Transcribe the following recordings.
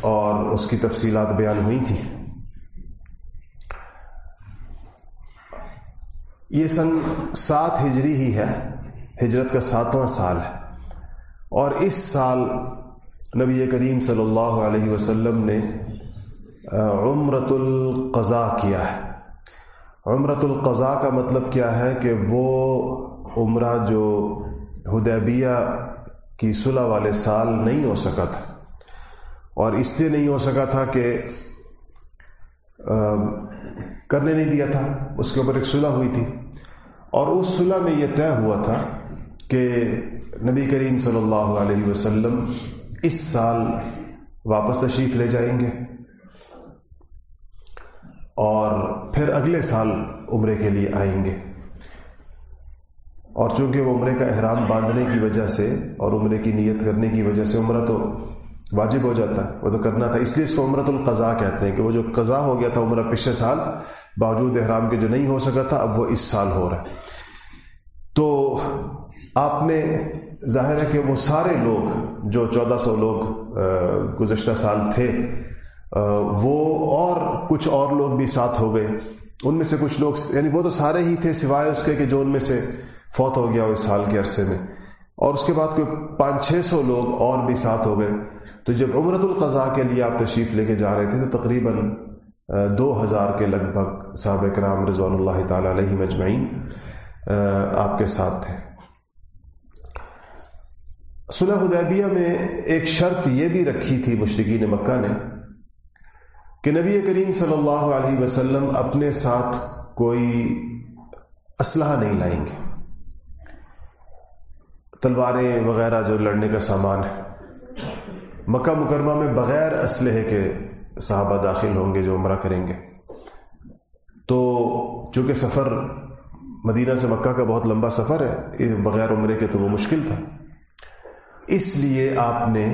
اور اس کی تفصیلات بیان ہوئی تھی۔ یہ سن سات ہجری ہی ہے۔ ہجرت کا ساتواں سال ہے۔ اور اس سال نبی کریم صلی اللہ علیہ وسلم نے عمرت القضاء کیا ہے۔ عمرت القضاء کا مطلب کیا ہے کہ وہ عمرہ جو ہدیبیہ کی صلح والے سال نہیں ہو سکا تھا۔ اور اس لیے نہیں ہو سکا تھا کہ کرنے نہیں دیا تھا۔ اس کے اوپر ایک صلح ہوئی تھی۔ اور اس صلح میں یہ طے ہوا تھا کہ نبی کریم صلی اللہ علیہ وسلم اس سال واپس تشریف لے جائیں گے۔ اور پھر اگلے سال عمرے کے لیے آئیں گے۔ اور چونکہ وہ عمرے کا احرام باندھنے کی وجہ سے اور عمرے کی نیت کرنے کی وجہ سے عمرہ تو واجب ہو جاتا ہے۔ وہ تو کرنا تھا۔ اس لیے اس کو عمرت القضاء کہتے ہیں کہ وہ جو قضا ہو گیا تھا عمرہ پچھلے سال، باوجود احرام کے جو نہیں ہو سکا تھا، اب وہ اس سال ہو رہا ہے۔ تو آپ نے ظاہر ہے کہ وہ سارے لوگ، جو چودہ سو لوگ گزشتہ سال تھے وہ اور کچھ اور لوگ بھی ساتھ ہو گئے۔ ان میں سے کچھ لوگ یعنی وہ تو سارے ہی تھے سوائے اس کے کہ جو ان میں سے فوت ہو گیا اس سال کے عرصے میں۔ اور اس کے بعد کوئی پانچ، چھ سو لوگ اور بھی ساتھ ہو گئے۔ تو جب عمرت القضاء کے لیے آپ تشریف لے کے جا رہے تھے تو تقریباً دو ہزار کے لگ بھگ صحابہ کرام رضوان اللہ تعالی علیہ مجمعین آپ کے ساتھ تھے۔ صلح حدیبیہ میں ایک شرط یہ بھی رکھی تھی مشرقین مکہ نے کہ نبی کریم صلی اللہ علیہ وسلم اپنے ساتھ کوئی اسلحہ نہیں لائیں گے۔ تلواریں وغیرہ جو لڑنے کا سامان ہے۔ مکہ مکرمہ میں بغیر اسلحے کے صحابہ داخل ہوں گے جو عمرہ کریں گے۔ تو چونکہ سفر مدینہ سے مکہ کا بہت لمبا سفر ہے بغیر عمرے کے تو وہ مشکل تھا۔ اس لیے آپ نے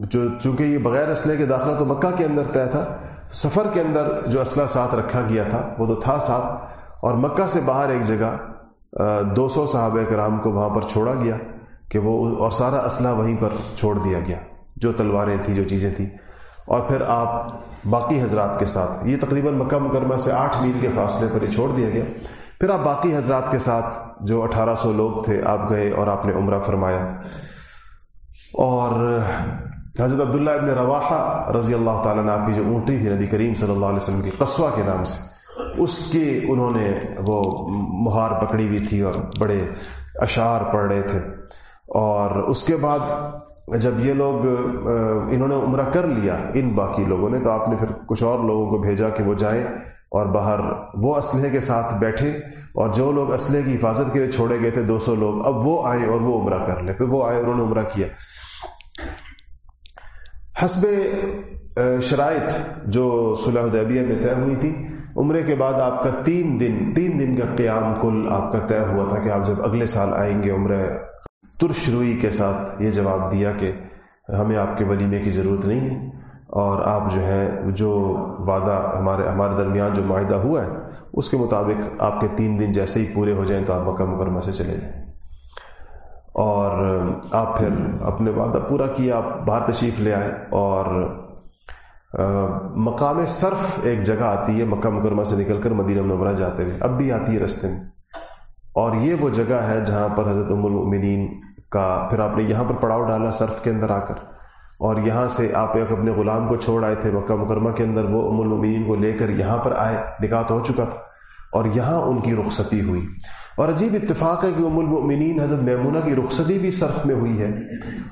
جو چونکہ یہ بغیر اسلحے کے داخلہ تو مکہ کے اندر طے تھا، سفر کے اندر جو اسلحہ ساتھ رکھا گیا تھا، وہ تو تھا ساتھ، اور مکہ سے باہر ایک جگہ دو سو صحابہ کرام کو وہاں پر چھوڑا گیا۔ کہ وہ اور سارا اسلحہ وہیں پر چھوڑ دیا گیا۔ جو تلواریں تھیں، جو چیزیں تھیں۔ اور پھر آپ باقی حضرات کے ساتھ، یہ تقریباً مکہ مکرمہ سے آٹھ میل کے فاصلے پر یہ چھوڑ دیا گیا۔ پھر آپ باقی حضرات کے ساتھ جو اٹھارہ سو لوگ تھے، آپ گئے اور آپ نے عمرہ فرمایا۔ اور حضرت عبداللہ ابن رواحہ رضی اللہ تعالیٰ نے آپ کی جو اونٹی تھی نبی کریم صلی اللہ علیہ وسلم کی قصوہ کے نام سے، اس کے انہوں نے وہ مہار پکڑی ہوئی تھی اور بڑے اشعار پڑھ رہے تھے۔ اور اس کے بعد جب یہ لوگ انہوں نے عمرہ کر لیا ان باقی لوگوں نے، تو آپ نے پھر کچھ اور لوگوں کو بھیجا کہ وہ جائیں اور باہر وہ اسلحے کے ساتھ بیٹھے اور جو لوگ اسلحے کی حفاظت کے لیے چھوڑے گئے تھے، دو سو لوگ، اب وہ آئے اور وہ عمرہ کر لے پھر وہ آئے، انہوں نے عمرہ کیا۔ حسب شرائط جو صلح حدیبیہ میں طے ہوئی تھی، عمرے کے بعد آپ کا تین دن تین دن کا قیام کل آپ کا طے ہوا تھا کہ آپ جب اگلے سال آئیں گے عمرہ ترش روئی کے ساتھ یہ جواب دیا کہ ہمیں آپ کے ولیمے کی ضرورت نہیں ہے اور آپ جو ہے، جو وعدہ ہمارے ہمارے درمیان جو معاہدہ ہوا ہے، اس کے مطابق آپ کے تین دن جیسے ہی پورے ہو جائیں تو آپ مکہ مکرمہ سے چلے جائیں۔ اور آپ پھر اپنے وعدہ پورا کیا آپ باہر تشریف لے آئے اور مقام صرف ایک جگہ آتی ہے مکہ مکرمہ سے نکل کر مدینہ منورہ جاتے ہوئے، اب بھی آتی ہے رستے میں۔ اور یہ وہ جگہ ہے جہاں پر حضرت ام المؤمنین کا پھر آپ نے یہاں پر پڑاؤ ڈالا صرف کے اندر آ کر۔ اور یہاں سے آپ ایک اپنے غلام کو چھوڑ آئے تھے، مکہ مکرمہ کے اندر وہ ام المین کو لے کر یہاں پر آئے۔ نکاح ہو چکا تھا۔ اور یہاں ان کی رخصتی ہوئی۔ اور عجیب اتفاق ہے کہ ام المؤمنین حضرت میمونہ کی رخصتی بھی صرف میں ہوئی ہے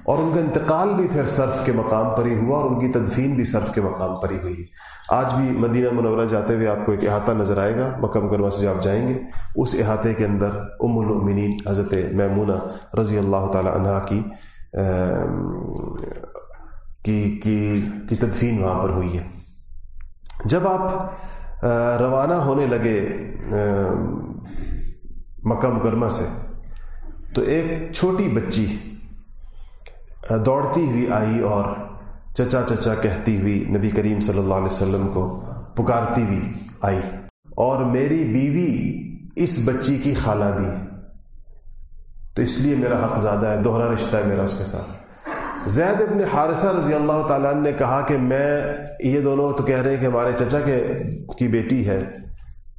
اور ان کا انتقال بھی پھر صرف کے مقام پر ہی ہوا اور ان کی تدفین بھی صرف کے مقام پر ہی ہوئی۔ آج بھی مدینہ منورہ جاتے ہوئے آپ کو ایک احاطہ نظر آئے گا۔ مکہ مکرمہ سے آپ جائیں گے اس احاطے کے اندر ام المؤمنین حضرت میمونہ رضی اللہ تعالی عنہ کی کی, کی, کی تدفین وہاں پر ہوئی ہے۔ جب آپ روانہ ہونے لگے مکہ مکرمہ سے۔ تو ایک چھوٹی بچی دوڑتی ہوئی آئی اور چچا چچا کہتی ہوئی نبی کریم صلی اللہ علیہ وسلم کو پکارتی ہوئی آئی۔ اور میری بیوی اس بچی کی خالہ بھی۔ تو اس لیے میرا حق زیادہ ہے، دوہرا رشتہ ہے میرا اس کے ساتھ۔ زید ابن حارثہ رضی اللہ تعالیٰ نے کہا کہ میں یہ دونوں تو کہہ رہے ہیں کہ ہمارے چچا کے کی بیٹی ہے۔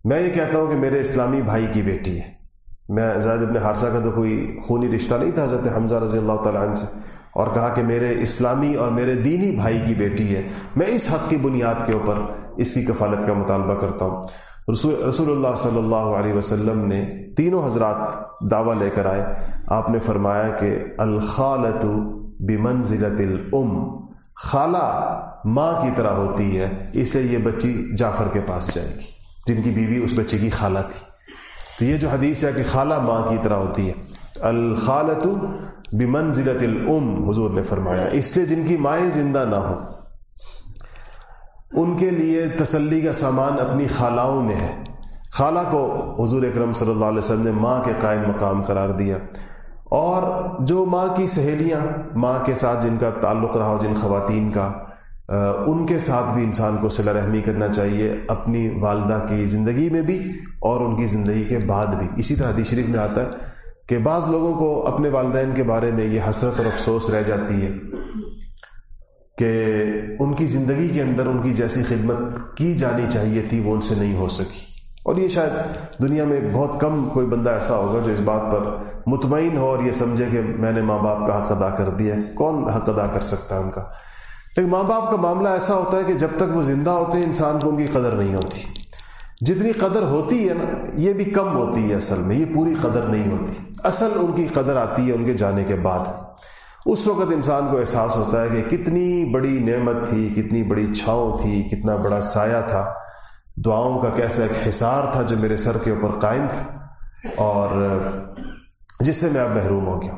میں یہ کہتا ہوں کہ میرے اسلامی بھائی کی بیٹی ہے۔ میں زید ابن حارثہ کا تو کوئی خونی رشتہ نہیں تھا، حضرت حمزہ رضی اللہ تعالیٰ عنہ سے۔ اور کہا کہ میرے اسلامی اور میرے دینی بھائی کی بیٹی ہے۔ میں اس حق کی بنیاد کے اوپر اس کی کفالت کا مطالبہ کرتا ہوں۔ رسول رسول اللہ صلی اللہ علیہ وسلم نے تینوں حضرات دعویٰ لے کر آئے۔ آپ نے فرمایا کہ الخالت بمنزلت الام خالہ ماں کی طرح ہوتی ہے، اس لیے یہ بچی جعفر کے پاس جائے گی۔ جن کی بیوی اس بچے کی خالہ تھی۔ تو یہ جو حدیث ہے کہ خالہ ماں کی طرح ہوتی ہے۔ الخالت بمنزلت الام حضور نے فرمایا۔ اس لیے جن کی مائیں زندہ نہ ہوں، ان کے لیے تسلی کا سامان اپنی خالاؤں میں ہے۔ خالہ کو حضور اکرم صلی اللہ علیہ وسلم نے ماں کے قائم مقام قرار دیا۔ اور جو ماں کی سہیلیاں ماں کے ساتھ جن کا تعلق رہا ہو، جن خواتین کا ان کے ساتھ بھی انسان کو صلح رحمی کرنا چاہیے، اپنی والدہ کی زندگی میں بھی اور ان کی زندگی کے بعد بھی۔ اسی طرح حدیث شریف میں آتا ہے کہ بعض لوگوں کو اپنے والدین کے بارے میں یہ حسرت اور افسوس رہ جاتی ہے کہ ان کی زندگی کے اندر ان کی جیسی خدمت کی جانی چاہیے تھی، وہ ان سے نہیں ہو سکی۔ اور یہ شاید دنیا میں بہت کم کوئی بندہ ایسا ہوگا جو اس بات پر مطمئن ہو اور یہ سمجھے کہ میں نے ماں باپ کا حق ادا کر دیا کون حق ادا کر سکتا ہے ان کا؟ لیکن ماں باپ کا معاملہ ایسا ہوتا ہے کہ جب تک وہ زندہ ہوتے ہیں، انسان کو ان کی قدر نہیں ہوتی۔ جتنی قدر ہوتی ہے نا، یہ بھی کم ہوتی ہے اصل میں، یہ پوری قدر نہیں ہوتی۔ اصل ان کی قدر آتی ہے ان کے جانے کے بعد۔ اس وقت انسان کو احساس ہوتا ہے کہ کتنی بڑی نعمت تھی، کتنی بڑی چھاؤں تھی، کتنا بڑا سایہ تھا۔ دعاؤں کا کیسا ایک حصار تھا جو میرے سر کے اوپر قائم تھا۔ اور جس سے میں اب محروم ہو گیا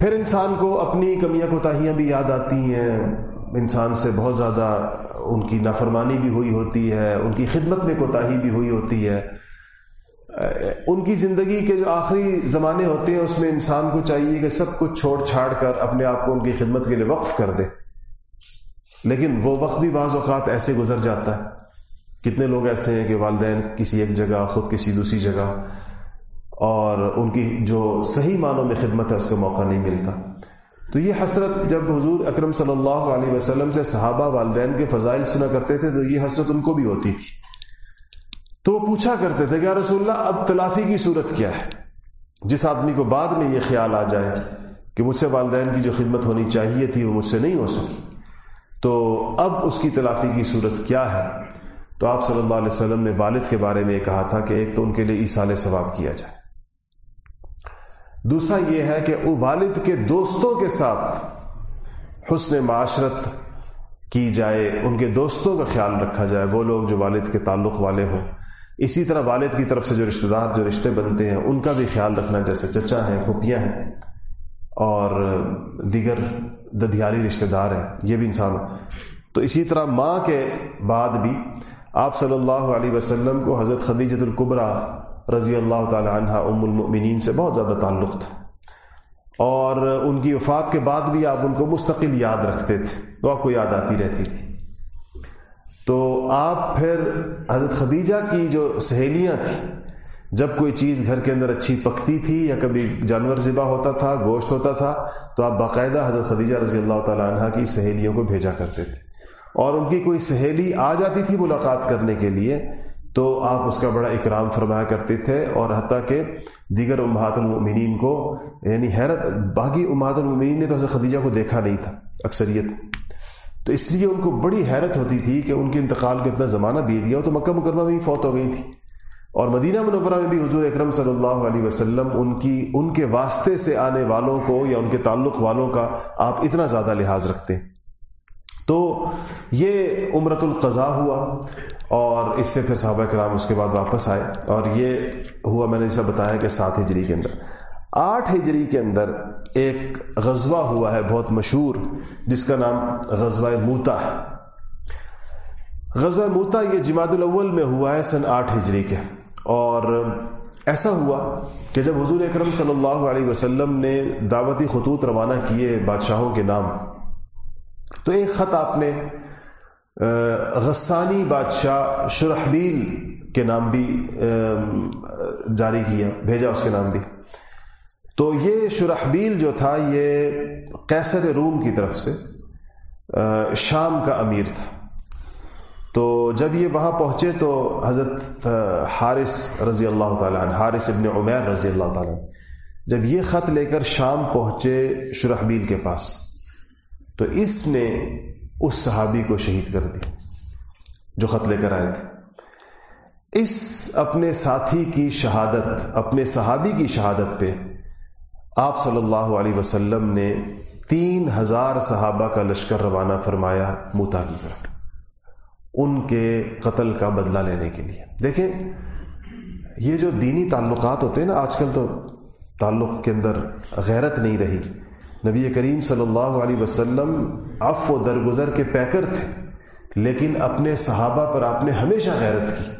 پھر انسان کو اپنی کمیاں کوتاہیاں بھی یاد آتی ہیں۔ انسان سے بہت زیادہ ان کی نافرمانی بھی ہوئی ہوتی ہے، ان کی خدمت میں کوتاہی بھی ہوئی ہوتی ہے۔ ان کی زندگی کے جو آخری زمانے ہوتے ہیں، اس میں انسان کو چاہیے کہ سب کچھ چھوڑ چھاڑ کر اپنے آپ کو ان کی خدمت کے لیے وقف کر دے۔ لیکن وہ وقت بھی بعض اوقات ایسے گزر جاتا ہے۔ کتنے لوگ ایسے ہیں کہ والدین کسی ایک جگہ، خود کسی دوسری جگہ اور ان کی جو صحیح معنوں میں خدمت ہے، اس کا موقع نہیں ملتا۔ تو یہ حسرت جب حضور اکرم صلی اللہ علیہ وسلم سے صحابہ والدین کے فضائل سنا کرتے تھے، تو یہ حسرت ان کو بھی ہوتی تھی۔ تو وہ پوچھا کرتے تھے کہ رسول اللہ، اب تلافی کی صورت کیا ہے؟ جس آدمی کو بعد میں یہ خیال آ جائے کہ مجھ سے والدین کی جو خدمت ہونی چاہیے تھی، وہ مجھ سے نہیں ہو سکی۔ تو اب اس کی تلافی کی صورت کیا ہے؟ تو آپ صلی اللہ علیہ وسلم نے والد کے بارے میں یہ کہا تھا کہ ایک تو ان کے لیے ایسال ثواب کیا جائے۔ دوسرا یہ ہے کہ والد کے دوستوں کے ساتھ حسن معاشرت کی جائے، ان کے دوستوں کا خیال رکھا جائے۔ وہ لوگ جو والد کے تعلق والے ہوں۔ اسی طرح والد کی طرف سے جو رشتہ دار، جو رشتے بنتے ہیں، ان کا بھی خیال رکھنا جیسے چچا ہیں پھپیاں ہیں اور دیگر ددھیاری رشتہ دار ہیں، یہ بھی انسان تو اسی طرح ماں کے بعد بھی آپ صلی اللہ علیہ وسلم کو حضرت خدیجت القبرا رضی اللہ تعالی عنہ ام المؤمنین سے بہت زیادہ تعلق تھا۔ اور ان کی وفات کے بعد بھی آپ ان کو مستقل یاد رکھتے تھے وہ آپ کو یاد آتی رہتی تھی۔ تو آپ پھر حضرت خدیجہ کی جو سہیلیاں تھیں، جب کوئی چیز گھر کے اندر اچھی پکتی تھی یا کبھی جانور ذبح ہوتا تھا، گوشت ہوتا تھا، تو آپ باقاعدہ حضرت خدیجہ رضی اللہ تعالیٰ عنہ کی سہیلیوں کو بھیجا کرتے تھے۔ اور ان کی کوئی سہیلی آ جاتی تھی ملاقات کرنے کے لیے تو آپ اس کا بڑا اکرام فرمایا کرتے تھے اور حتیٰ کہ دیگر امہات المؤمنین کو یعنی حیرت باقی امہات المؤمنین نے تو حضرت خدیجہ کو دیکھا نہیں تھا، اکثریت۔ تو اس لیے ان کو بڑی حیرت ہوتی تھی کہ ان کے انتقال کو اتنا زمانہ بیت گیا تو مکہ مکرمہ میں بھی فوت ہو گئی تھی۔ اور مدینہ منورہ میں بھی حضور اکرم صلی اللہ علیہ وسلم ان کی، ان کے واسطے سے آنے والوں کو یا ان کے تعلق والوں کا آپ اتنا زیادہ لحاظ رکھتے۔ ہیں تو یہ عمرت القضاء ہوا۔ اور اس سے پھر صحابہ کرام اس کے بعد واپس آئے اور یہ ہوا میں نے جیسا بتایا کہ سات ہجری کے اندر۔ آٹھ ہجری کے اندر ایک غزوہ ہوا ہے بہت مشہور، جس کا نام غزوہ موتا ہے۔ غزوہ موتا یہ جماعت الاول میں ہوا ہے سن آٹھ ہجری کے۔ اور ایسا ہوا کہ جب حضور اکرم صلی اللہ علیہ وسلم نے دعوتی خطوط روانہ کیے بادشاہوں کے نام، تو ایک خط آپ نے غسانی بادشاہ شرحبیل کے نام بھی جاری کیا، بھیجا اس کے نام بھی۔ تو یہ شرحبیل جو تھا، یہ کیسر روم کی طرف سے شام کا امیر تھا۔ تو جب یہ وہاں پہنچے تو حضرت حارث رضی اللہ تعالیٰ عنہ، حارث ابن عمیر رضی اللہ تعالیٰ جب یہ خط لے کر شام پہنچے شرحبیل کے پاس، تو اس نے اس صحابی کو شہید کر دیا جو خط لے کر آئے تھے۔ اس اپنے ساتھی کی شہادت، اپنے صحابی کی شہادت پہ آپ صلی اللہ علیہ وسلم نے تین ہزار صحابہ کا لشکر روانہ فرمایا موتا کی طرف، ان کے قتل کا بدلہ لینے کے لیے۔ دیکھیں، یہ جو دینی تعلقات ہوتے ہیں نا، آج کل تو تعلق کے اندر غیرت نہیں رہی۔ نبی کریم صلی اللہ علیہ وسلم اف و درگزر کے پیکر تھے، لیکن اپنے صحابہ پر آپ نے ہمیشہ غیرت کی۔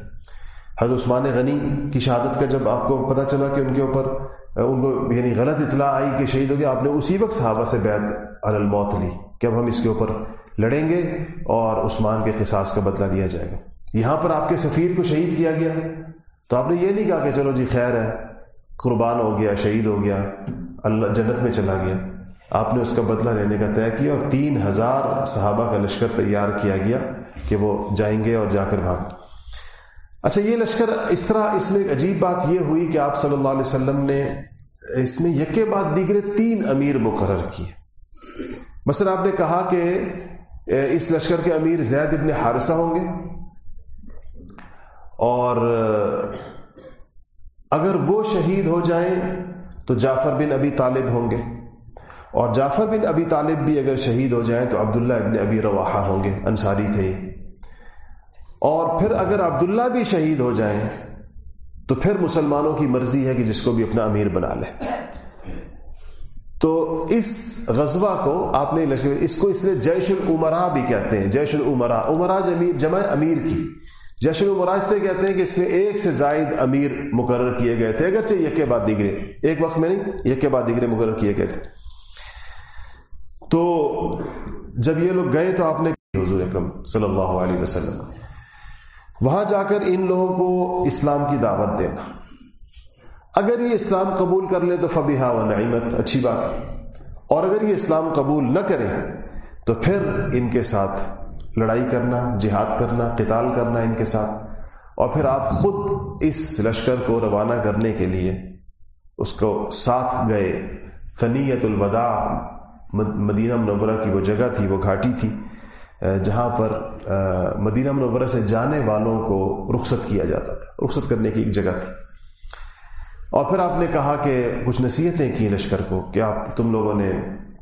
حضرت عثمان غنی کی شہادت کا جب آپ کو پتہ چلا کہ ان کے اوپر، ان کو یعنی غلط اطلاع آئی کہ شہید ہو گیا آپ نے اسی وقت صحابہ سے بیعت الموت لی کہ اب ہم اس کے اوپر لڑیں گے اور عثمان کے قصاص کا بدلہ دیا جائے گا۔ یہاں پر آپ کے سفیر کو شہید کیا گیا۔ تو آپ نے یہ نہیں کہا کہ چلو جی خیر ہے، قربان ہو گیا، شہید ہو گیا، اللہ جنت میں چلا گیا۔ آپ نے اس کا بدلہ لینے کا طے کیا اور تین ہزار صحابہ کا لشکر تیار کیا گیا کہ وہ جائیں گے اور جا کر بھاگ۔ اچھا یہ لشکر اس طرح، اس میں ایک عجیب بات یہ ہوئی کہ آپ صلی اللہ علیہ وسلم نے اس میں یکے بعد دیگرے تین امیر مقرر کیے۔ مثلا آپ نے کہا کہ اس لشکر کے امیر زید ابن حارثہ ہوں گے۔ اور، اگر وہ شہید ہو جائیں تو جعفر بن ابی طالب ہوں گے۔ اور جعفر بن ابی طالب بھی اگر شہید ہو جائیں تو عبداللہ ابن ابی رواحہ ہوں گے، انصاری تھے۔ اور پھر اگر عبداللہ بھی شہید ہو جائیں تو پھر مسلمانوں کی مرضی ہے کہ جس کو بھی اپنا امیر بنا لے۔ تو اس غزوہ کو آپ نے اس کو اس لیے جیش العمرا بھی کہتے ہیں، جیش العمرا عمرا جمع امیر کی۔ جیش العمرا اس لیے کہتے ہیں کہ اس میں ایک سے زائد امیر مقرر کیے گئے تھے، اگرچہ یک کے بعد دیگرے، ایک وقت میں نہیں یک کے بعد دیگرے مقرر کیے گئے تھے۔ تو جب یہ لوگ گئے تو آپ نے حضور اکرم صلی اللہ علیہ وسلم وہاں جا کر ان لوگوں کو اسلام کی دعوت دینا۔ اگر یہ اسلام قبول کر لے تو فبیحا و نعیمت، اچھی بات ہے۔ اور اگر یہ اسلام قبول نہ کرے تو پھر ان کے ساتھ لڑائی کرنا، جہاد کرنا، قتال کرنا ان کے ساتھ۔ اور پھر آپ خود اس لشکر کو روانہ کرنے کے لیے اس کو ساتھ گئے۔ فنیت الوداع مدینہ منورہ کی وہ جگہ تھی، وہ گھاٹی تھی جہاں پر مدینہ منورہ سے جانے والوں کو رخصت کیا جاتا تھا، رخصت کرنے کی ایک جگہ تھی۔ اور پھر آپ نے کہا کہ کچھ نصیحتیں کی لشکر کو کہ آپ تم لوگوں نے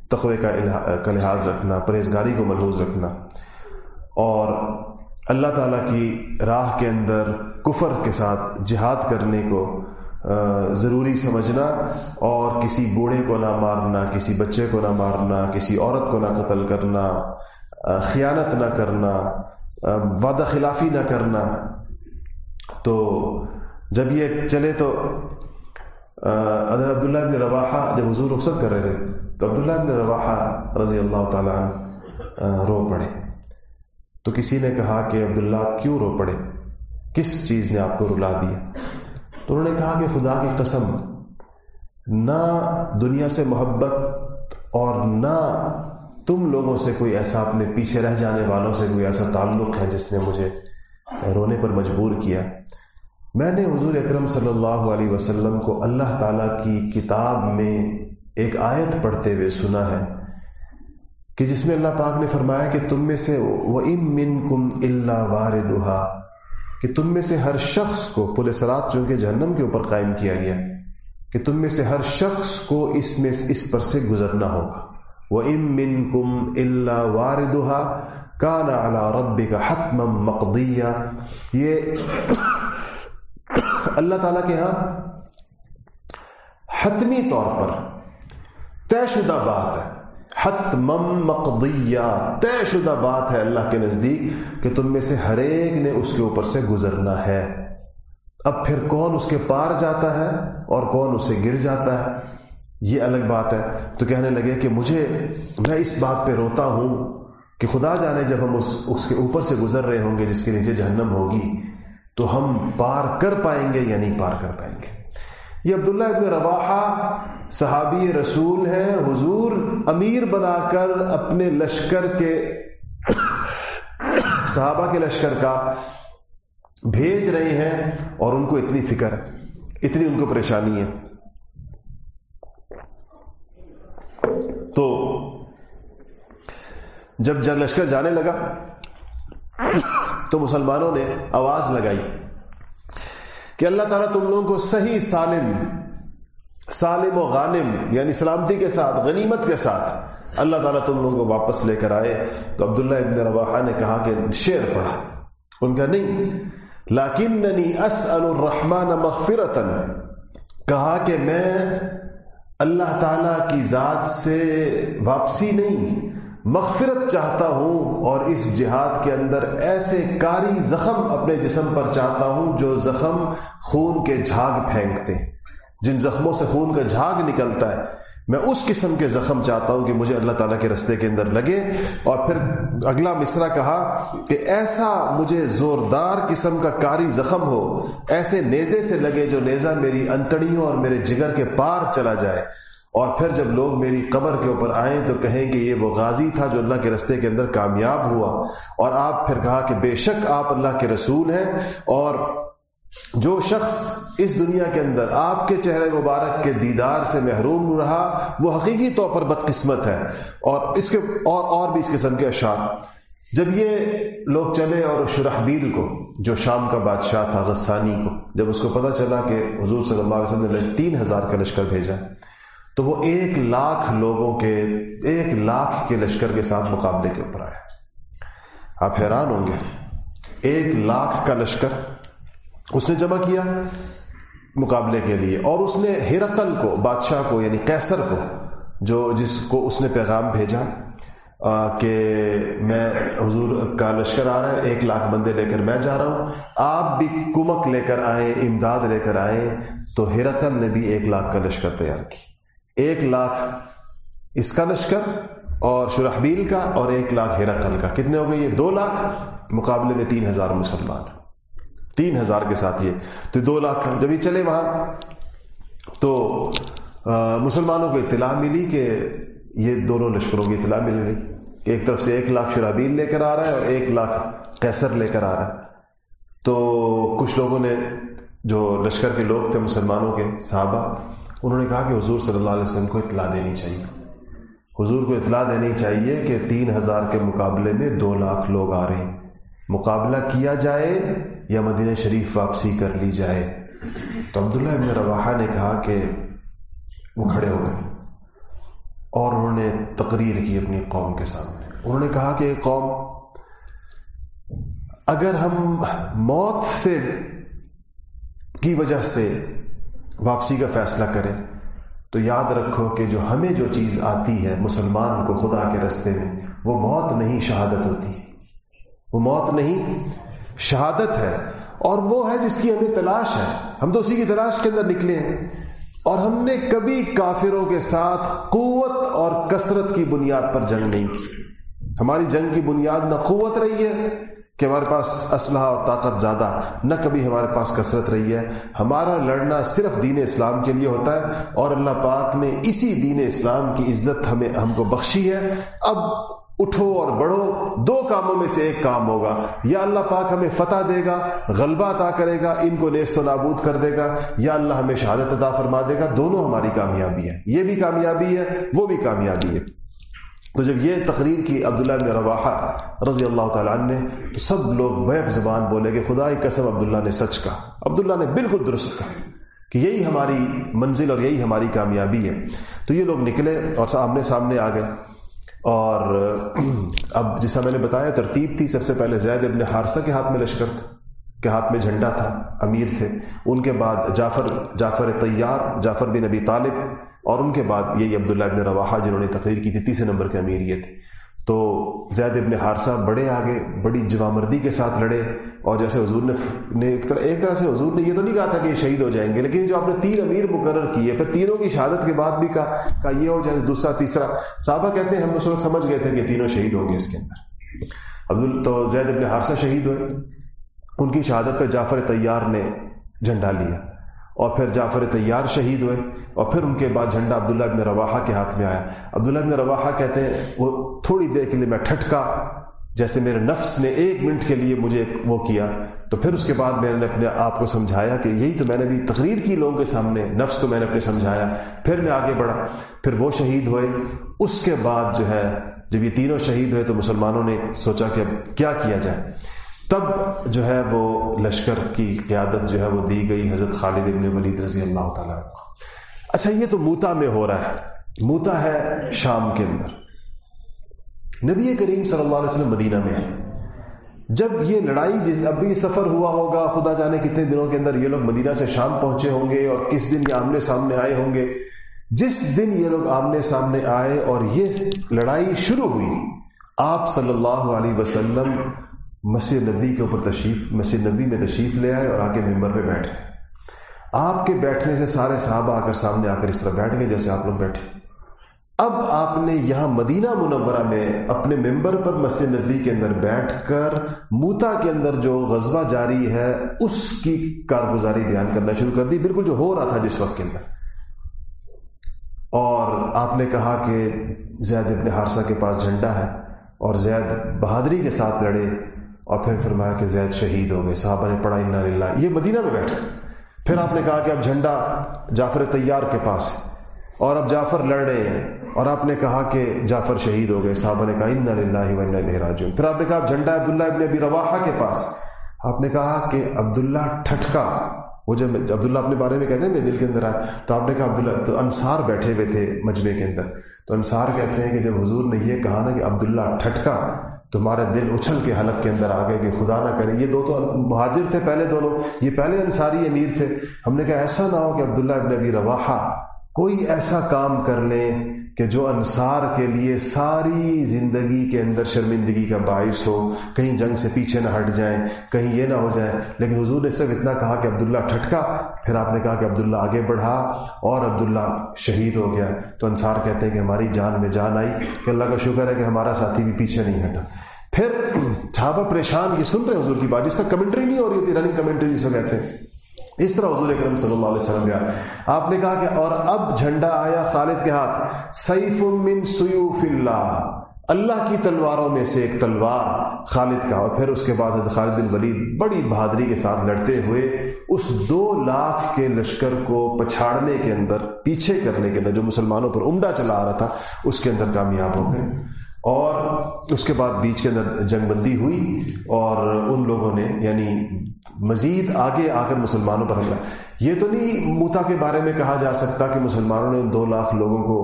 تقوی کا کا لحاظ رکھنا، پرہیزگاری کو ملحوظ رکھنا۔ اور اللہ تعالیٰ کی راہ کے اندر کفر کے ساتھ جہاد کرنے کو ضروری سمجھنا اور کسی بوڑھے کو نہ مارنا، کسی بچے کو نہ مارنا، کسی عورت کو نہ قتل کرنا خیانت نہ کرنا وعدہ خلافی نہ کرنا۔ تو جب یہ چلے تو حضرت عبداللہ ابن رواحہ جب حضور رخصت کر رہے تھے، تو عبداللہ ابن رواحہ رضی اللہ تعالیٰ عنہ رو پڑے۔ تو کسی نے کہا کہ عبداللہ کیوں رو پڑے؟ کس چیز نے آپ کو رلا دیا؟ تو انہوں نے کہا کہ خدا کی قسم، نہ دنیا سے محبت اور نہ تم لوگوں سے کوئی ایسا اپنے پیچھے رہ جانے والوں سے کوئی ایسا تعلق ہے جس نے مجھے رونے پر مجبور کیا۔ میں نے حضور اکرم صلی اللہ علیہ وسلم کو اللہ تعالی کی کتاب میں ایک آیت پڑھتے ہوئے سنا ہے کہ جس میں اللہ پاک نے فرمایا کہ تم میں سے وہ ام من کم اللہ وار کہ تم میں سے ہر شخص کو پولیس رات چونکہ جہنم کے اوپر قائم کیا گیا، کہ تم میں سے ہر شخص کو اس میں اس پر سے گزرنا ہوگا۔ وہ ام من کم اللہ وار کالا اللہ رب کا حتم مقدیہ یہ اللہ تعالیٰ کے ہاں حتمی طور پر طے شدہ بات ہے۔ حتمم مقدیہ طے شدہ بات ہے اللہ کے نزدیک کہ تم میں سے ہر ایک نے اس کے اوپر سے گزرنا ہے۔ اب پھر کون اس کے پار جاتا ہے اور کون اسے گر جاتا ہے؟ یہ الگ بات ہے۔ تو کہنے لگے کہ مجھے، میں اس بات پہ روتا ہوں کہ خدا جانے جب ہم اس اس کے اوپر سے گزر رہے ہوں گے جس کے نیچے جہنم ہوگی، تو ہم پار کر پائیں گے یا نہیں پار کر پائیں گے؟ یہ عبداللہ ابن رواحہ صحابی رسول ہیں، حضور امیر بنا کر اپنے لشکر کے صحابہ کے لشکر کا بھیج رہے ہیں اور ان کو اتنی فکر ہے اتنی ان کو پریشانی ہے۔ تو جب جب لشکر جانے لگا تو مسلمانوں نے آواز لگائی۔ کہ اللہ تعالیٰ تم لوگوں کو صحیح سالم سالم و غانم یعنی سلامتی کے ساتھ، غنیمت کے ساتھ اللہ تعالیٰ تم لوگوں کو واپس لے کر آئے۔ تو عبداللہ ابن رواحہ نے کہا کہ شیر پڑھا۔ ان کا نہیں۔ لاکننی اسأل الرحمن مغفرتا کہا کہ میں اللہ تعالی کی ذات سے واپسی نہیں مغفرت چاہتا ہوں اور اس جہاد کے اندر ایسے کاری زخم اپنے جسم پر چاہتا ہوں جو زخم خون کے جھاگ پھینکتے جن زخموں سے خون کا جھاگ نکلتا ہے، میں اس قسم کے زخم چاہتا ہوں کہ مجھے اللہ تعالیٰ کے رستے کے اندر لگے۔ اور پھر اگلا مصرا کہا کہ ایسا مجھے زوردار قسم کا کاری زخم ہو، ایسے نیزے سے لگے جو نیزا میری انتڑیوں اور میرے جگر کے پار چلا جائے۔ اور پھر جب لوگ میری قبر کے اوپر آئیں تو کہیں کہ یہ وہ غازی تھا جو اللہ کے رستے کے اندر کامیاب ہوا۔ اور آپ پھر کہا کہ بے شک آپ اللہ کے رسول ہیں اور جو شخص اس دنیا کے اندر آپ کے چہرے مبارک کے دیدار سے محروم رہا، وہ حقیقی طور پر بدقسمت ہے۔ اور اس کے اور اور بھی اس قسم کے اشعار۔ جب یہ لوگ چلے اور شرحبیل کو، جو شام کا بادشاہ تھا، غسانی کو، جب اس کو پتا چلا کہ حضور صلی اللہ علیہ وسلم نے تین ہزار کا لشکر بھیجا۔ تو وہ ایک لاکھ لوگوں کے، ایک لاکھ کے لشکر کے ساتھ مقابلے کے اوپر آئے آپ حیران ہوں گے۔ ایک لاکھ کا لشکر اس نے جمع کیا مقابلے کے لیے اور اس نے ہرقل کو، بادشاہ کو یعنی کیسر کو، جو جس کو اس نے پیغام بھیجا کہ میں حضور کا لشکر آ رہا ہے، ایک لاکھ بندے لے کر میں جا رہا ہوں، آپ بھی کمک لے کر آئیں، امداد لے کر آئیں، تو ہرقل نے بھی ایک لاکھ کا لشکر تیار کی ایک لاکھ اس کا لشکر اور شرحبیل کا اور ایک لاکھ ہرقل کا۔ کتنے ہو گئے یہ؟ دو لاکھ مقابلے میں تین ہزار مسلمان۔ تین ہزار کے ساتھ یہ۔ تو دو لاکھ جب یہ چلے وہاں، تو مسلمانوں کو اطلاع ملی کہ یہ دونوں لشکروں کی اطلاع مل گئی۔ ایک طرف سے ایک لاکھ شرابیل لے کر آ رہا ہے اور ایک لاکھ کیسر لے کر آ رہا ہے۔ تو کچھ لوگوں نے، جو لشکر کے لوگ تھے، مسلمانوں کے صحابہ انہوں نے کہا کہ حضور صلی اللہ علیہ وسلم کو اطلاع دینی چاہیے۔ حضور کو اطلاع دینی چاہیے کہ تین ہزار کے مقابلے میں دو لاکھ لوگ آ رہے ہیں۔ مقابلہ کیا جائے یا مدینہ شریف واپسی کر لی جائے؟ تو عبداللہ ابن رواحہ نے کہا کہ وہ کھڑے ہو گئے اور انہوں نے تقریر کی اپنی قوم کے سامنے۔ انہوں نے کہا کہ قوم، اگر ہم موت سے، کی وجہ سے واپسی کا فیصلہ کریں۔ تو یاد رکھو کہ جو ہمیں جو چیز آتی ہے مسلمان کو خدا کے رستے میں، وہ موت نہیں شہادت ہوتی۔ وہ موت نہیں، شہادت ہے۔ اور وہ ہے جس کی ہمیں تلاش ہے۔ ہم تو اسی کی تلاش کے اندر نکلے ہیں۔ اور ہم نے کبھی کافروں کے ساتھ قوت اور کثرت کی بنیاد پر جنگ نہیں کی۔ ہماری جنگ کی بنیاد نہ قوت رہی ہے کہ ہمارے پاس اسلحہ اور طاقت زیادہ نہ کبھی ہمارے پاس کثرت رہی ہے۔ ہمارا لڑنا صرف دین اسلام کے لیے ہوتا ہے اور اللہ پاک نے اسی دین اسلام کی عزت ہمیں ہم کو بخشی ہے۔ اب اٹھو اور بڑھو۔ دو کاموں میں سے ایک کام ہوگا۔ یا اللہ پاک ہمیں فتح دے گا، غلبہ عطا کرے گا، ان کو نیست و نابود کر دے گا، یا اللہ ہمیں شہادت عطا فرما دے گا۔ دونوں ہماری کامیابی ہے یہ بھی کامیابی ہے، وہ بھی کامیابی ہے۔ تو جب یہ تقریر کی عبداللہ بن رواحہ رضی اللہ تعالیٰ عنہ نے، تو سب لوگ بیک زبان بولے کہ خدا قسم عبداللہ نے سچ کہا۔ عبداللہ نے بالکل درست کہا کہ یہی ہماری منزل اور یہی ہماری کامیابی ہے۔ تو یہ لوگ نکلے اور آمنے سامنے آ گئے۔ اور اب جیسا میں نے بتایا، ترتیب تھی۔ سب سے پہلے زید ابن حارثہ کے ہاتھ میں لشکر تھا، کے ہاتھ میں جھنڈا تھا، امیر تھے۔ ان کے بعد جعفر جعفر طیار، جعفر بن ابی طالب اور ان کے بعد یہی عبداللہ ابن رواحہ جنہوں نے تقریر کی تھی، تیسرے نمبر کے امیر یہ تھے تو زید ابن حارثہ بڑے آگے، بڑی جوامردی کے ساتھ لڑے اور جیسے حضور نے ایک طرح ایک طرح سے حضور نے یہ تو نہیں کہا تھا کہ یہ شہید ہو جائیں گے، لیکن جو آپ نے تین امیر مقرر کیے، پھر تینوں کی شہادت کے بعد بھی کہا کہ یہ ہو جائے، دوسرا تیسرا۔ صحابہ کہتے ہیں، ہم اس وقت سمجھ گئے تھے کہ تینوں شہید ہوں گے اس کے اندر۔ عبد تو زید ابن حارثہ شہید ہوئے۔ ان کی شہادت پہ جعفر طیار نے جھنڈا لیا۔ اور پھر جعفر تیار شہید ہوئے اور پھر ان کے بعد جھنڈا عبداللہ ابن رواحہ کے ہاتھ میں آیا۔ عبداللہ ابن رواحہ کہتے ہیں، وہ تھوڑی دیر کے لیے میں ٹھٹکا، جیسے میرے نفس نے ایک منٹ کے لیے مجھے وہ کیا۔ تو پھر اس کے بعد میں نے اپنے آپ کو سمجھایا کہ یہی تو میں نے بھی تقریر کی لوگوں کے سامنے، نفس تو میں نے اپنے سمجھایا۔ پھر میں آگے بڑھا، پھر وہ شہید ہوئے۔ اس کے بعد جو ہے، جب یہ تینوں شہید ہوئے تو مسلمانوں نے سوچا کہ کیا کیا جائے۔ تب جو ہے وہ لشکر کی قیادت جو ہے وہ دی گئی حضرت خالد ابن ولید رضی اللہ تعالیٰ اچھا یہ تو موتا میں ہو رہا ہے۔ موتا ہے شام کے اندر۔ نبی کریم صلی اللہ علیہ وسلم مدینہ میں ہے جب یہ لڑائی جس اب یہ سفر ہوا ہوگا، خدا جانے کتنے دنوں کے اندر یہ لوگ مدینہ سے شام پہنچے ہوں گے اور کس دن یہ آمنے سامنے آئے ہوں گے۔ جس دن یہ لوگ آمنے سامنے آئے اور یہ لڑائی شروع ہوئی، آپ صلی اللہ علیہ وسلم مسیح نبی کے اوپر تشریف، مسیح نبی میں تشریف لے آئے اور آ کے ممبر پہ بیٹھے۔ آپ کے بیٹھنے سے سارے صحابہ آ کر سامنے آ کر اس طرح بیٹھ گئے جیسے آپ لوگ بیٹھے۔ اب آپ نے یہاں مدینہ منورہ میں اپنے ممبر پر مسجد نبی کے اندر بیٹھ کر موتا کے اندر جو غزوہ جاری ہے، اس کی کارگزاری بیان کرنا شروع کر دی۔ بالکل جو ہو رہا تھا جس وقت کے اندر۔ اور آپ نے کہا کہ زید ابن حارثہ کے پاس جھنڈا ہے اور زید بہادری کے ساتھ لڑے۔ اور پھر فرمایا کہ زید شہید ہو گئے، صحابہ نے پڑھا، انا للہ یہ مدینہ میں بیٹھ پھر آپ نے کہا کہ اب جھنڈا جعفر تیار کے پاس ہے۔ اور اب جعفر لڑ رہے ہیں۔ اور آپ نے کہا کہ جعفر شہید ہو گئے۔ صحابہ نے کہا ان اللہ راجعون۔ پھر آپ نے کہا جھنڈا عبداللہ ابن ابی رواحہ کے پاس۔ آپ نے کہا کہ عبداللہ ٹھٹکا، وہ جب عبداللہ اپنے بارے میں کہتے ہیں، میرے دل کے اندر آئے تو آپ نے کہا عبداللہ تو انصار بیٹھے ہوئے تھے مجمع کے اندر۔ تو انصار کہتے ہیں کہ جب حضور نے یہ کہا نا کہ عبداللہ ٹھٹکا تمہارا دل اچھل کے حلق کے اندر آ گئے کہ خدا نہ کرے۔ یہ دو تو مہاجر تھے پہلے دونوں یہ پہلے انصاری امیر تھے۔ ہم نے کہا ایسا نہ ہو کہ عبداللہ ابن ابی رواحہ کوئی ایسا کام کر لیں کہ جو انصار کے لیے ساری زندگی کے اندر شرمندگی کا باعث ہو، کہیں جنگ سے پیچھے نہ ہٹ جائیں، کہیں یہ نہ ہو جائیں۔ لیکن حضور نے صرف اتنا کہا کہ عبداللہ ٹھٹکا، پھر آپ نے کہا کہ عبداللہ آگے بڑھا اور عبداللہ شہید ہو گیا۔ تو انصار کہتے ہیں کہ ہماری جان میں جان آئی کہ اللہ کا شکر ہے کہ ہمارا ساتھی بھی پیچھے نہیں ہٹا۔ پھر چھاپا پریشان، یہ سن رہے حضور کی بات، جس کا کمنٹری نہیں ہو رہی ہوتی رننگ کمنٹری جس کو کہتے ہیں۔ اس طرح حضور اکرم صلی اللہ علیہ وسلم گیا۔ آپ نے کہا کہ اور اب جھنڈا آیا خالد کے ہاتھ۔ سیف من سیوف اللہ۔ اللہ کی تلواروں میں سے ایک تلوار خالد کا۔ اور پھر اس کے بعد حضرت خالد بن ولید بڑی بہادری کے ساتھ لڑتے ہوئے اس دو لاکھ کے لشکر کو پچھاڑنے کے اندر، پیچھے کرنے کے اندر جو مسلمانوں پر عمدہ چلا آ رہا تھا، اس کے اندر کامیاب ہو گئے۔ اور اس کے بعد بیچ کے اندر جنگ بندی ہوئی اور ان لوگوں نے یعنی مزید آگے آ کر مسلمانوں پر حملہ۔ یہ تو نہیں موتا کے بارے میں کہا جا سکتا کہ مسلمانوں نے ان دو لاکھ لوگوں کو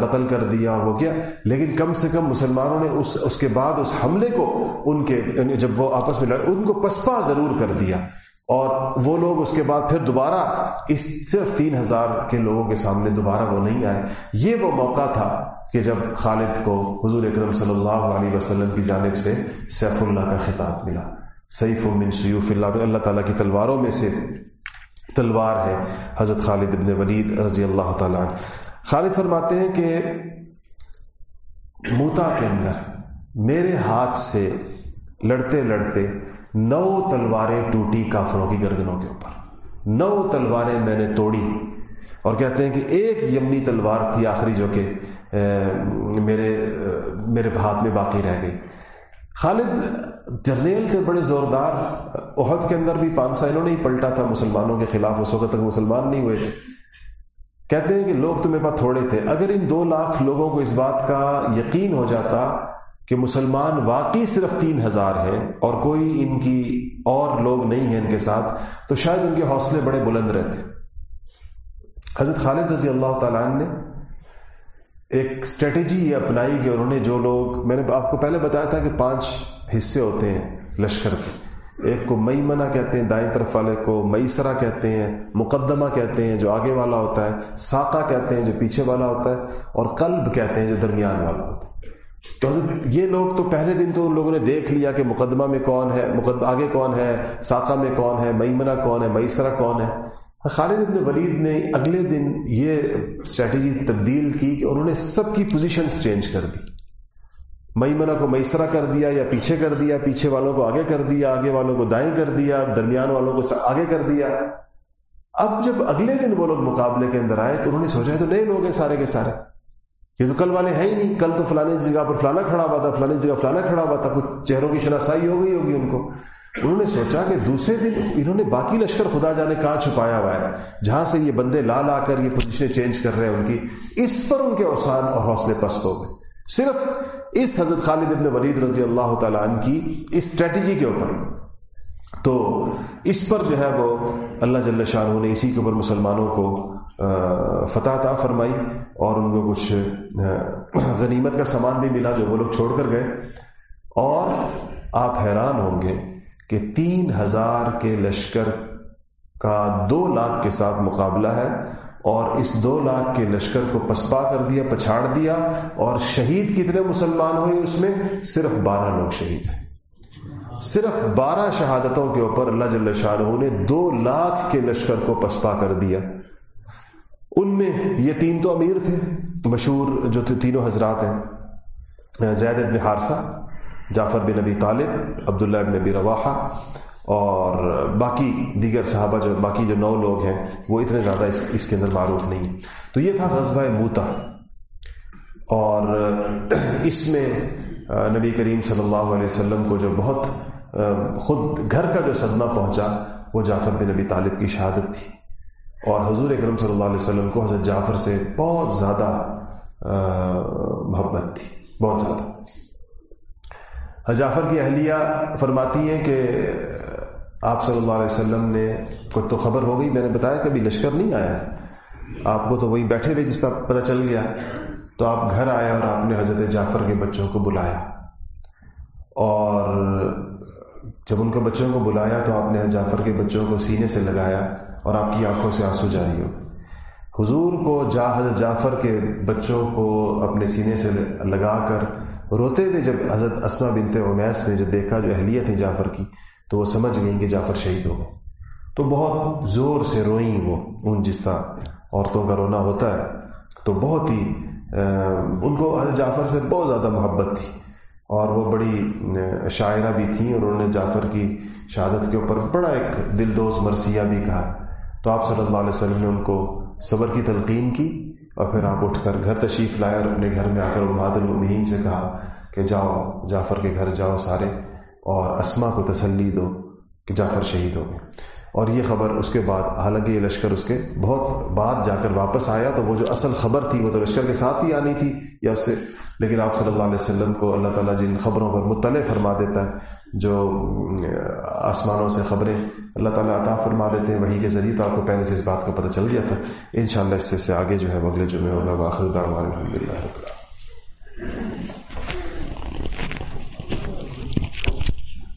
قتل کر دیا اور وہ کیا، لیکن کم سے کم مسلمانوں نے اس اس کے بعد اس حملے کو ان کے یعنی جب وہ آپس میں لڑے ان کو پسپا ضرور کر دیا۔ اور وہ لوگ اس کے بعد پھر دوبارہ اس صرف تین ہزار کے لوگوں کے سامنے دوبارہ وہ نہیں آئے۔ یہ وہ موقع تھا کہ جب خالد کو حضور اکرم صلی اللہ علیہ وسلم کی جانب سے سیف اللہ کا خطاب ملا۔ سیف من سیوف اللہ اللہ تعالیٰ کی تلواروں میں سے تلوار ہے حضرت خالد ابن ولید رضی اللہ تعالیٰ عنہ۔ خالد فرماتے ہیں کہ موتا کے اندر میرے ہاتھ سے لڑتے لڑتے نو تلواریں ٹوٹی کافروں کی گردنوں کے اوپر۔ نو تلواریں میں نے توڑی۔ اور کہتے ہیں کہ ایک یمنی تلوار تھی آخری جو کہ میرے میرے ہاتھ میں باقی رہ گئی۔ خالد، جرنیل تھے بڑے زوردار عہد کے اندر بھی پانچ سا انہوں نے ہی پلٹا تھا مسلمانوں کے خلاف۔ اس وقت تک مسلمان نہیں ہوئے تھے۔ کہتے ہیں کہ لوگ تمہیں پاس تھوڑے تھے۔ اگر ان دو لاکھ لوگوں کو اس بات کا یقین ہو جاتا کہ مسلمان واقعی صرف تین ہزار ہیں اور کوئی ان کی اور لوگ نہیں ہیں ان کے ساتھ، تو شاید ان کے حوصلے بڑے بلند رہتے۔ حضرت خالد رضی اللہ تعالیٰ نے ایک اسٹریٹجی یہ اپنائی کہ انہوں نے جو لوگ، میں نے آپ کو پہلے بتایا تھا کہ پانچ حصے ہوتے ہیں لشکر کے۔ ایک کو مئی منا کہتے ہیں، دائیں طرف والے کو مئی سرا کہتے ہیں، مقدمہ کہتے ہیں، جو آگے والا ہوتا ہے ساقا کہتے ہیں، جو پیچھے والا ہوتا ہے، اور قلب کہتے ہیں، جو درمیان والا ہوتا ہے۔ تو یہ لوگ تو پہلے دن تو ان لوگوں نے دیکھ لیا کہ مقدمہ میں کون ہے آگے کون ہے ساقا میں کون ہے مئی منا کون ہے مئی سرا کون ہے۔ خالد ابن ولید نے اگلے دن یہ اسٹریٹجی تبدیل کی کہ انہوں نے سب کی پوزیشنز چینج کر دی۔ میمنا کو میسرا کر دیا یا پیچھے کر دیا، پیچھے والوں کو آگے کر دیا، آگے والوں کو دائیں کر دیا، درمیان والوں کو آگے کر دیا۔ اب جب اگلے دن وہ لوگ مقابلے کے اندر آئے تو انہوں نے سوچا تو نئے لوگ ہیں سارے کے سارے۔ یہ تو کل والے ہیں ہی نہیں، کل تو فلانی جگہ پر فلانا کھڑا ہوا تھا فلانی جگہ فلانا کھڑا ہوا تھا، کچھ چہروں کی شناسائی ہو گئی ہوگی ان کو۔ انہوں نے سوچا کہ دوسرے دن انہوں نے باقی لشکر خدا جانے کہاں چھپایا ہوا ہے، جہاں سے یہ بندے لا لا کر یہ پوزیشن چینج کر رہے ہیں ان کی، اس پر ان کے اوسان اور حوصلے پست ہو گئے۔ صرف اس حضرت خالد ابن ولید رضی اللہ تعالیٰ عنہ کی اس اسٹریٹجی کے اوپر۔ تو اس پر جو ہے وہ اللہ جل شاہ نے اسی کے اوپر مسلمانوں کو فتح تا فرمائی اور ان کو کچھ غنیمت کا سامان بھی ملا جو وہ لوگ چھوڑ کر گئے۔ اور آپ حیران ہوں گے کہ تین ہزار کے لشکر کا دو لاکھ کے ساتھ مقابلہ ہے اور اس دو لاکھ کے لشکر کو پسپا کر دیا، پچھاڑ دیا اور شہید کتنے مسلمان ہوئے اس میں؟ صرف بارہ لوگ شہید ہیں صرف بارہ شہادتوں کے اوپر اللہ جل شاہ نے دو لاکھ کے لشکر کو پسپا کر دیا۔ ان میں یہ تین تو امیر تھے، مشہور جو تھے تینوں حضرات ہیں۔ زید ابن حارثہ، جعفر بن نبی طالب، عبداللہ ابن نبی رواحہ، اور باقی دیگر صحابہ جو، باقی جو نو لوگ ہیں، وہ اتنے زیادہ اس اس کے اندر معروف نہیں۔ تو یہ تھا غزوہ موتا۔ اور اس میں نبی کریم صلی اللہ علیہ وسلم کو جو بہت خود گھر کا جو صدمہ پہنچا، وہ جعفر بن نبی طالب کی شہادت تھی۔ اور حضور اکرم صلی اللہ علیہ وسلم کو حضرت جعفر سے بہت زیادہ محبت تھی، بہت زیادہ۔ جعفر کی اہلیہ فرماتی ہیں کہ آپ صلی اللہ علیہ وسلم نے کچھ تو خبر ہو گئی، میں نے بتایا کبھی لشکر نہیں آیا آپ کو تو وہیں بیٹھے ہوئے جس کا پتہ چل گیا۔ تو آپ گھر آئے اور آپ نے حضرت جعفر کے بچوں کو بلایا۔ اور جب ان کو بچوں کو بلایا تو آپ نے جعفر کے بچوں کو سینے سے لگایا۔ اور آپ کی آنکھوں سے آنسو جاری ہو حضور کو جا حضرت جعفر کے بچوں کو اپنے سینے سے لگا کر روتے ہوئے جب حضرت اسما بنتے امیس نے جب دیکھا جو اہلیت تھی جعفر کی، تو وہ سمجھ گئیں کہ جعفر شہید ہو تو بہت زور سے روئیں وہ ان جس طرح عورتوں کا رونا ہوتا ہے۔ تو بہت ہی ان کو حضرت جعفر سے بہت زیادہ محبت تھی۔ اور وہ بڑی شاعرہ بھی تھیں۔ اور انہوں نے جعفر کی شہادت کے اوپر بڑا ایک دل دوست مرثیہ بھی کہا۔ تو آپ صلی اللہ علیہ وسلم نے ان کو صبر کی تلقین کی اور پھر آپ اٹھ کر گھر تشریف لائے اور اپنے گھر میں آ کر بہادر المین سے کہا کہ جاؤ، جعفر کے گھر جاؤ سارے اور اسما کو تسلی دو کہ جعفر شہید ہو گئے۔ اور یہ خبر اس کے بعد حالانکہ یہ لشکر اس کے بہت بعد جا کر واپس آیا تو وہ جو اصل خبر تھی وہ تو لشکر کے ساتھ ہی آنی تھی یا اس سے۔ لیکن آپ صلی اللہ علیہ وسلم کو اللہ تعالیٰ جن خبروں پر مطلع فرما دیتا ہے جو آسمانوں سے خبریں اللہ تعالیٰ عطا فرما دیتے ہیں وہی کے ذریعے تو آپ کو پہلے سے اس بات کا پتہ چل گیا تھا۔ انشاءاللہ اس سے آگے جو ہے اگلے جمعے ہوگا واخر الحمد للہ